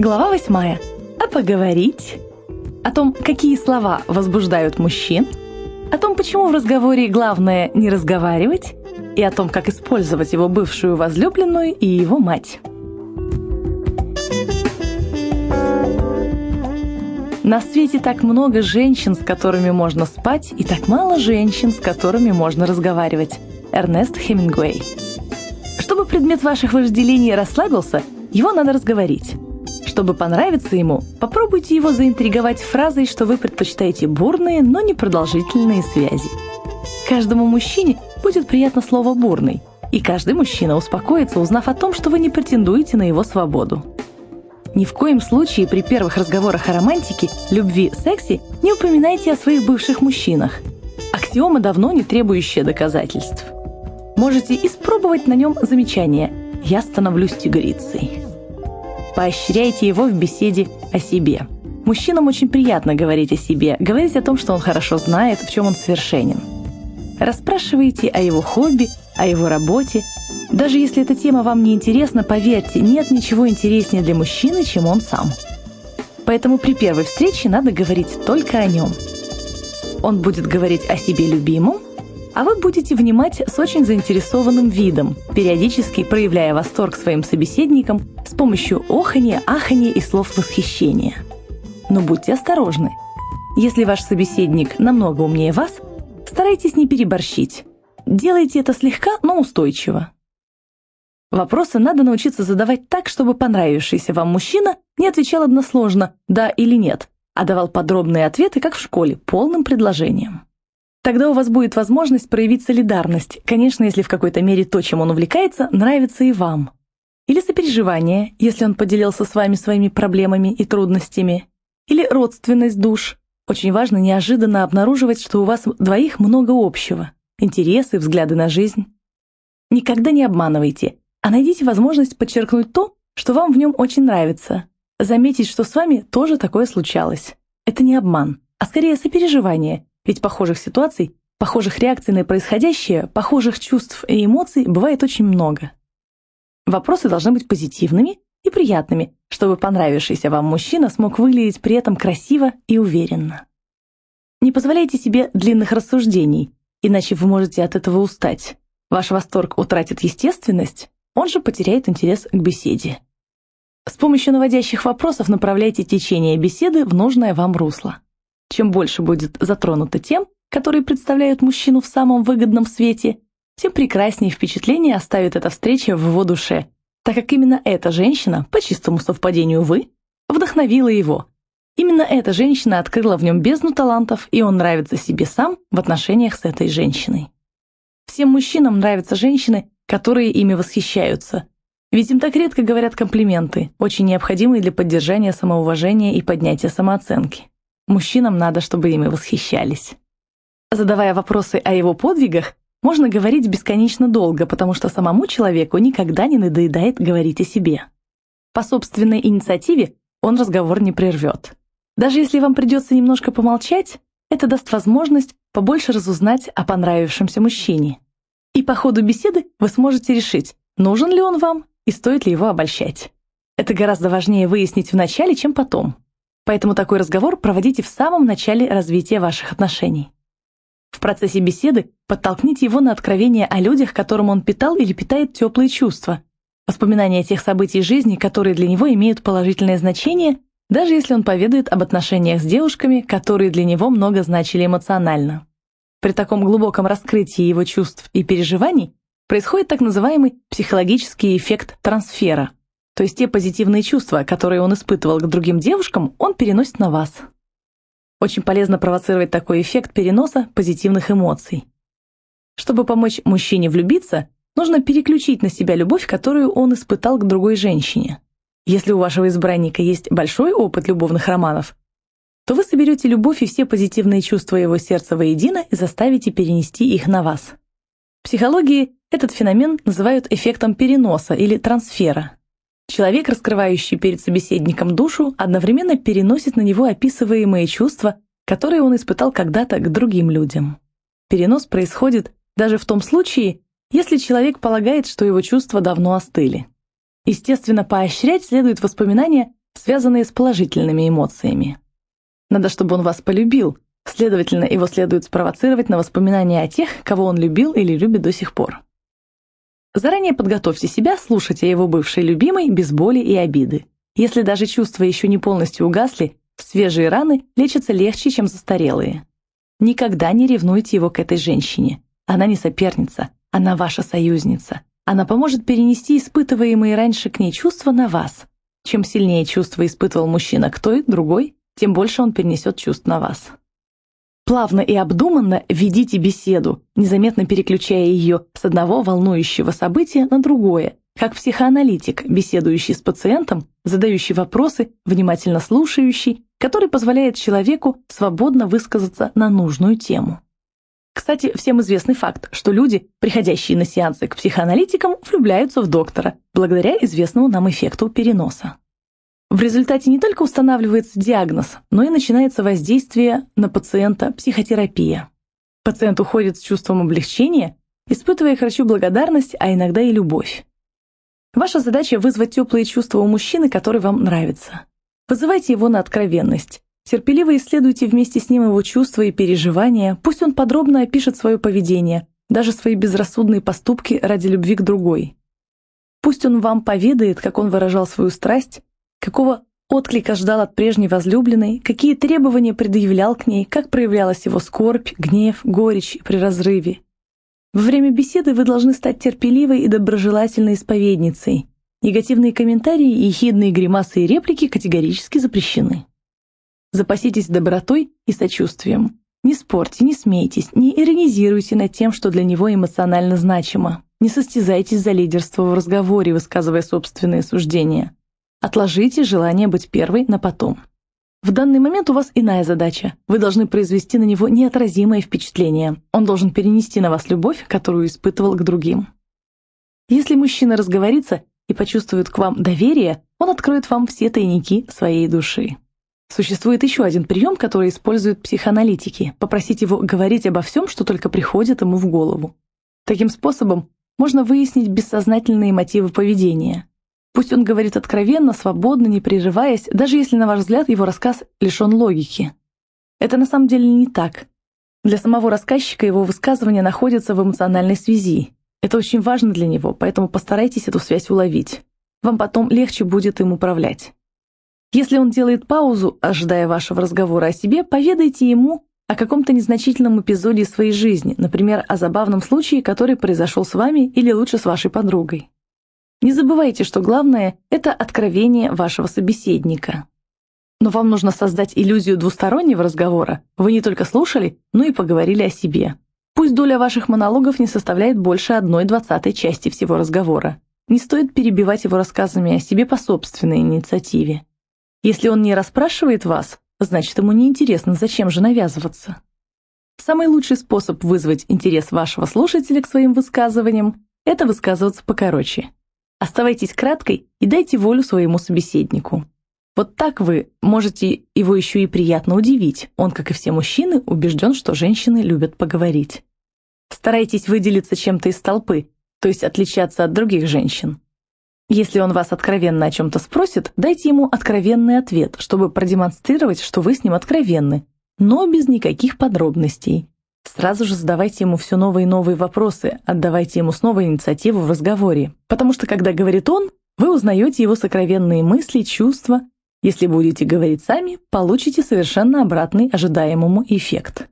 Глава восьмая. А поговорить? О том, какие слова возбуждают мужчин, о том, почему в разговоре главное не разговаривать, и о том, как использовать его бывшую возлюбленную и его мать. На свете так много женщин, с которыми можно спать, и так мало женщин, с которыми можно разговаривать. Эрнест Хемингуэй. Чтобы предмет ваших вожделений расслабился, его надо разговорить. Чтобы понравиться ему, попробуйте его заинтриговать фразой, что вы предпочитаете бурные, но непродолжительные связи. Каждому мужчине будет приятно слово «бурный», и каждый мужчина успокоится, узнав о том, что вы не претендуете на его свободу. Ни в коем случае при первых разговорах о романтике, любви, сексе не упоминайте о своих бывших мужчинах. Аксиома давно не требующая доказательств. Можете испробовать на нем замечание «я становлюсь тигрицей». Поощряйте его в беседе о себе. Мужчинам очень приятно говорить о себе, говорить о том, что он хорошо знает, в чем он совершенен. Расспрашивайте о его хобби, о его работе, даже если эта тема вам не интересна, поверьте, нет ничего интереснее для мужчины, чем он сам. Поэтому при первой встрече надо говорить только о нем. Он будет говорить о себе любимом, а вы будете внимать с очень заинтересованным видом, периодически проявляя восторг своим собеседникам с помощью охания, ахания и слов восхищения. Но будьте осторожны. Если ваш собеседник намного умнее вас, старайтесь не переборщить. Делайте это слегка, но устойчиво. Вопросы надо научиться задавать так, чтобы понравившийся вам мужчина не отвечал односложно «да» или «нет», а давал подробные ответы, как в школе, полным предложением. Тогда у вас будет возможность проявить солидарность, конечно, если в какой-то мере то, чем он увлекается, нравится и вам. Или сопереживание, если он поделился с вами своими проблемами и трудностями. Или родственность душ. Очень важно неожиданно обнаруживать, что у вас двоих много общего. Интересы, взгляды на жизнь. Никогда не обманывайте а найдите возможность подчеркнуть то, что вам в нем очень нравится. Заметить, что с вами тоже такое случалось. Это не обман, а скорее сопереживание, ведь похожих ситуаций, похожих реакций на происходящее, похожих чувств и эмоций бывает очень много. Вопросы должны быть позитивными и приятными, чтобы понравившийся вам мужчина смог выглядеть при этом красиво и уверенно. Не позволяйте себе длинных рассуждений, иначе вы можете от этого устать. Ваш восторг утратит естественность, он же потеряет интерес к беседе. С помощью наводящих вопросов направляйте течение беседы в нужное вам русло. Чем больше будет затронуто тем, которые представляют мужчину в самом выгодном свете, тем прекраснее впечатление оставит эта встреча в его душе, так как именно эта женщина, по чистому совпадению вы, вдохновила его. Именно эта женщина открыла в нем бездну талантов, и он нравится себе сам в отношениях с этой женщиной. Всем мужчинам нравятся женщины, которые ими восхищаются. Ведь им так редко говорят комплименты, очень необходимые для поддержания самоуважения и поднятия самооценки. Мужчинам надо, чтобы ими восхищались. Задавая вопросы о его подвигах, можно говорить бесконечно долго, потому что самому человеку никогда не надоедает говорить о себе. По собственной инициативе он разговор не прервет. Даже если вам придется немножко помолчать, это даст возможность побольше разузнать о понравившемся мужчине. И по ходу беседы вы сможете решить, нужен ли он вам и стоит ли его обольщать. Это гораздо важнее выяснить в начале, чем потом. Поэтому такой разговор проводите в самом начале развития ваших отношений. В процессе беседы подтолкните его на откровение о людях, которым он питал или питает теплые чувства, воспоминания тех событий жизни, которые для него имеют положительное значение, даже если он поведает об отношениях с девушками, которые для него много значили эмоционально. При таком глубоком раскрытии его чувств и переживаний происходит так называемый психологический эффект трансфера, то есть те позитивные чувства, которые он испытывал к другим девушкам, он переносит на вас. Очень полезно провоцировать такой эффект переноса позитивных эмоций. Чтобы помочь мужчине влюбиться, нужно переключить на себя любовь, которую он испытал к другой женщине. Если у вашего избранника есть большой опыт любовных романов, то вы соберете любовь и все позитивные чувства его сердца воедино и заставите перенести их на вас. В психологии этот феномен называют эффектом переноса или трансфера. Человек, раскрывающий перед собеседником душу, одновременно переносит на него описываемые чувства, которые он испытал когда-то к другим людям. Перенос происходит даже в том случае, если человек полагает, что его чувства давно остыли. Естественно, поощрять следует воспоминания связанные с положительными эмоциями. Надо, чтобы он вас полюбил, следовательно, его следует спровоцировать на воспоминания о тех, кого он любил или любит до сих пор. Заранее подготовьте себя слушать о его бывшей любимой без боли и обиды. Если даже чувства еще не полностью угасли, свежие раны лечатся легче, чем застарелые. Никогда не ревнуйте его к этой женщине. Она не соперница, она ваша союзница. Она поможет перенести испытываемые раньше к ней чувства на вас. Чем сильнее чувства испытывал мужчина к той, другой, тем больше он перенесет чувств на вас. Плавно и обдуманно ведите беседу, незаметно переключая ее с одного волнующего события на другое, как психоаналитик, беседующий с пациентом, задающий вопросы, внимательно слушающий, который позволяет человеку свободно высказаться на нужную тему. Кстати, всем известный факт, что люди, приходящие на сеансы к психоаналитикам, влюбляются в доктора, благодаря известному нам эффекту переноса. В результате не только устанавливается диагноз, но и начинается воздействие на пациента психотерапия. Пациент уходит с чувством облегчения, испытывая хочу благодарность, а иногда и любовь. Ваша задача вызвать теплые чувства у мужчины, который вам нравится. Вызывайте его на откровенность. Терпеливо исследуйте вместе с ним его чувства и переживания, пусть он подробно опишет свое поведение, даже свои безрассудные поступки ради любви к другой. Пусть он вам поведает, как он выражал свою страсть, Какого отклика ждал от прежней возлюбленной, какие требования предъявлял к ней, как проявлялась его скорбь, гнев, горечь при разрыве. Во время беседы вы должны стать терпеливой и доброжелательной исповедницей. Негативные комментарии, ехидные гримасы и реплики категорически запрещены. Запаситесь добротой и сочувствием. Не спорьте, не смейтесь, не иронизируйте над тем, что для него эмоционально значимо. Не состязайтесь за лидерство в разговоре, высказывая собственные суждения. Отложите желание быть первой на потом. В данный момент у вас иная задача. Вы должны произвести на него неотразимое впечатление. Он должен перенести на вас любовь, которую испытывал к другим. Если мужчина разговорится и почувствует к вам доверие, он откроет вам все тайники своей души. Существует еще один прием, который используют психоаналитики – попросить его говорить обо всем, что только приходит ему в голову. Таким способом можно выяснить бессознательные мотивы поведения. Пусть он говорит откровенно, свободно, не прерываясь, даже если, на ваш взгляд, его рассказ лишен логики. Это на самом деле не так. Для самого рассказчика его высказывания находятся в эмоциональной связи. Это очень важно для него, поэтому постарайтесь эту связь уловить. Вам потом легче будет им управлять. Если он делает паузу, ожидая вашего разговора о себе, поведайте ему о каком-то незначительном эпизоде своей жизни, например, о забавном случае, который произошел с вами или лучше с вашей подругой. Не забывайте, что главное – это откровение вашего собеседника. Но вам нужно создать иллюзию двустороннего разговора. Вы не только слушали, но и поговорили о себе. Пусть доля ваших монологов не составляет больше одной двадцатой части всего разговора. Не стоит перебивать его рассказами о себе по собственной инициативе. Если он не расспрашивает вас, значит ему неинтересно, зачем же навязываться. Самый лучший способ вызвать интерес вашего слушателя к своим высказываниям – это высказываться покороче. Оставайтесь краткой и дайте волю своему собеседнику. Вот так вы можете его еще и приятно удивить. Он, как и все мужчины, убежден, что женщины любят поговорить. Старайтесь выделиться чем-то из толпы, то есть отличаться от других женщин. Если он вас откровенно о чем-то спросит, дайте ему откровенный ответ, чтобы продемонстрировать, что вы с ним откровенны, но без никаких подробностей. Сразу же задавайте ему все новые и новые вопросы, отдавайте ему снова инициативу в разговоре. Потому что, когда говорит он, вы узнаете его сокровенные мысли, чувства. Если будете говорить сами, получите совершенно обратный ожидаемому эффект.